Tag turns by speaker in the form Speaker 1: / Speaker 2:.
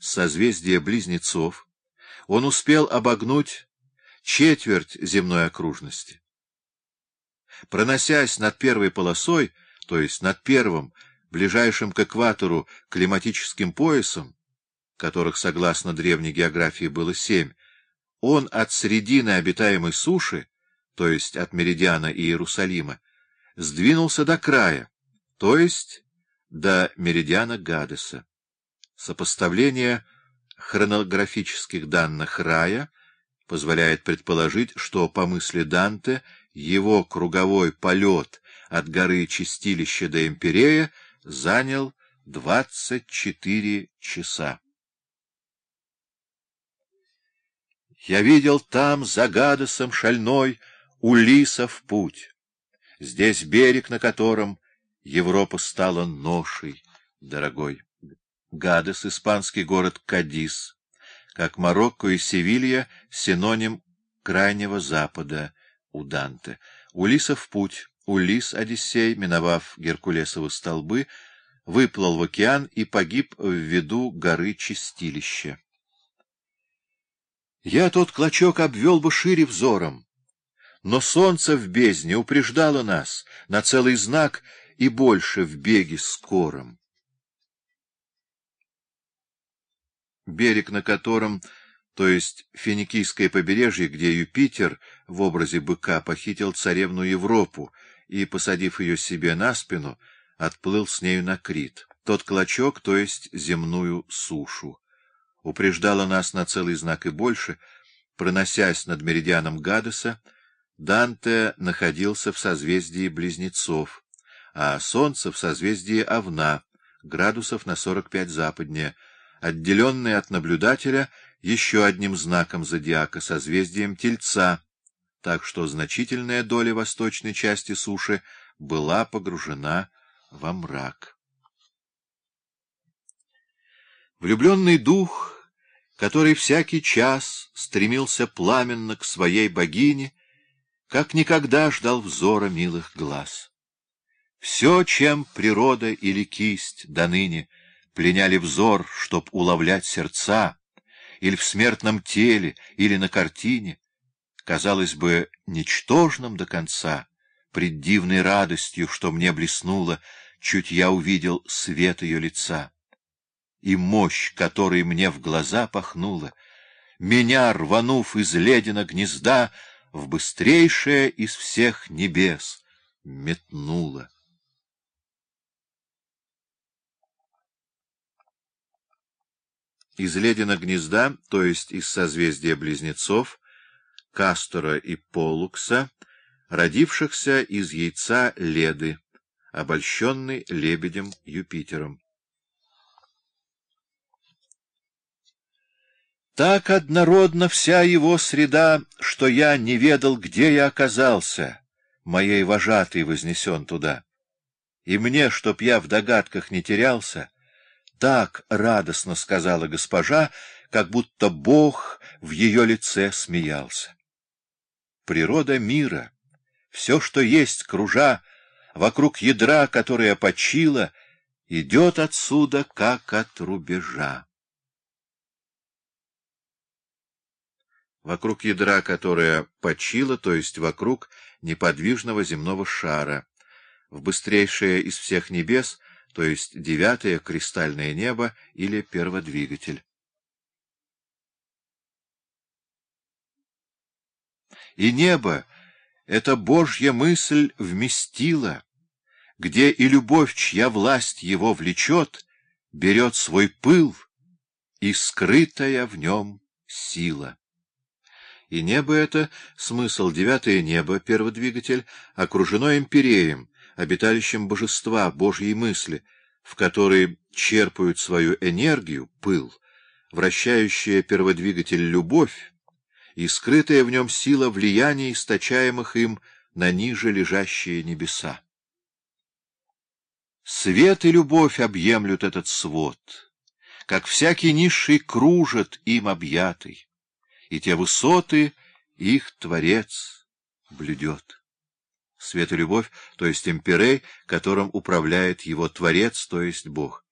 Speaker 1: с созвездия Близнецов, он успел обогнуть четверть земной окружности. Проносясь над первой полосой, то есть над первым, ближайшим к экватору климатическим поясом, которых, согласно древней географии, было семь, он от середины обитаемой суши, то есть от меридиана Иерусалима, сдвинулся до края, то есть до меридиана Гадеса. Сопоставление хронографических данных рая позволяет предположить, что, по мысли Данте, его круговой полет от горы Чистилища до Имперея занял 24 часа. Я видел там, за Гадесом шальной, Улисов путь. Здесь берег, на котором Европа стала ношей дорогой. Гадес — испанский город Кадис, как Марокко и Севилья — синоним крайнего запада у Данте. Улисов путь, Улис Одиссей, миновав Геркулесовы столбы, выплыл в океан и погиб в виду горы Чистилища. Я тот клочок обвел бы шире взором, но солнце в бездне упреждало нас на целый знак и больше в беге скором. Берег, на котором, то есть финикийское побережье, где Юпитер в образе быка похитил царевну Европу и, посадив ее себе на спину, отплыл с нею на Крит, тот клочок, то есть земную сушу. Упреждала нас на целый знак и больше, проносясь над меридианом Гадеса, Данте находился в созвездии Близнецов, а Солнце в созвездии Овна, градусов на 45 западнее, отделенный от наблюдателя еще одним знаком зодиака, созвездием Тельца, так что значительная доля восточной части суши была погружена во мрак. Влюбленный дух, который всякий час стремился пламенно к своей богине, как никогда ждал взора милых глаз. Все, чем природа или кисть до ныне пленяли взор, чтоб уловлять сердца, или в смертном теле, или на картине, казалось бы, ничтожным до конца, пред дивной радостью, что мне блеснуло, чуть я увидел свет ее лица и мощь, которой мне в глаза пахнула, меня, рванув из ледяна гнезда, в быстрейшее из всех небес метнула. Из ледяна гнезда, то есть из созвездия близнецов, Кастора и Полукса, родившихся из яйца Леды, обольщенный лебедем Юпитером. Так однородна вся его среда, что я не ведал, где я оказался, моей вожатый вознесен туда. И мне, чтоб я в догадках не терялся, так радостно сказала госпожа, как будто Бог в ее лице смеялся. Природа мира, все, что есть, кружа, вокруг ядра, которое почила, идет отсюда, как от рубежа. вокруг ядра, которое почило, то есть вокруг неподвижного земного шара, в быстрейшее из всех небес, то есть девятое кристальное небо или перводвигатель. И небо — это Божья мысль вместила, где и любовь, чья власть его влечет, берет свой пыл и скрытая в нем сила. И небо это, смысл девятое небо, перводвигатель, окружено империем, обиталищем божества, Божьей мысли, в которой черпают свою энергию, пыл, вращающая перводвигатель любовь и скрытая в нем сила влияния, источаемых им на ниже лежащие небеса. Свет и любовь объемлют этот свод, как всякий низший кружит им объятый и те высоты их Творец блюдет. Свет и любовь, то есть имперей, которым управляет его Творец, то есть Бог.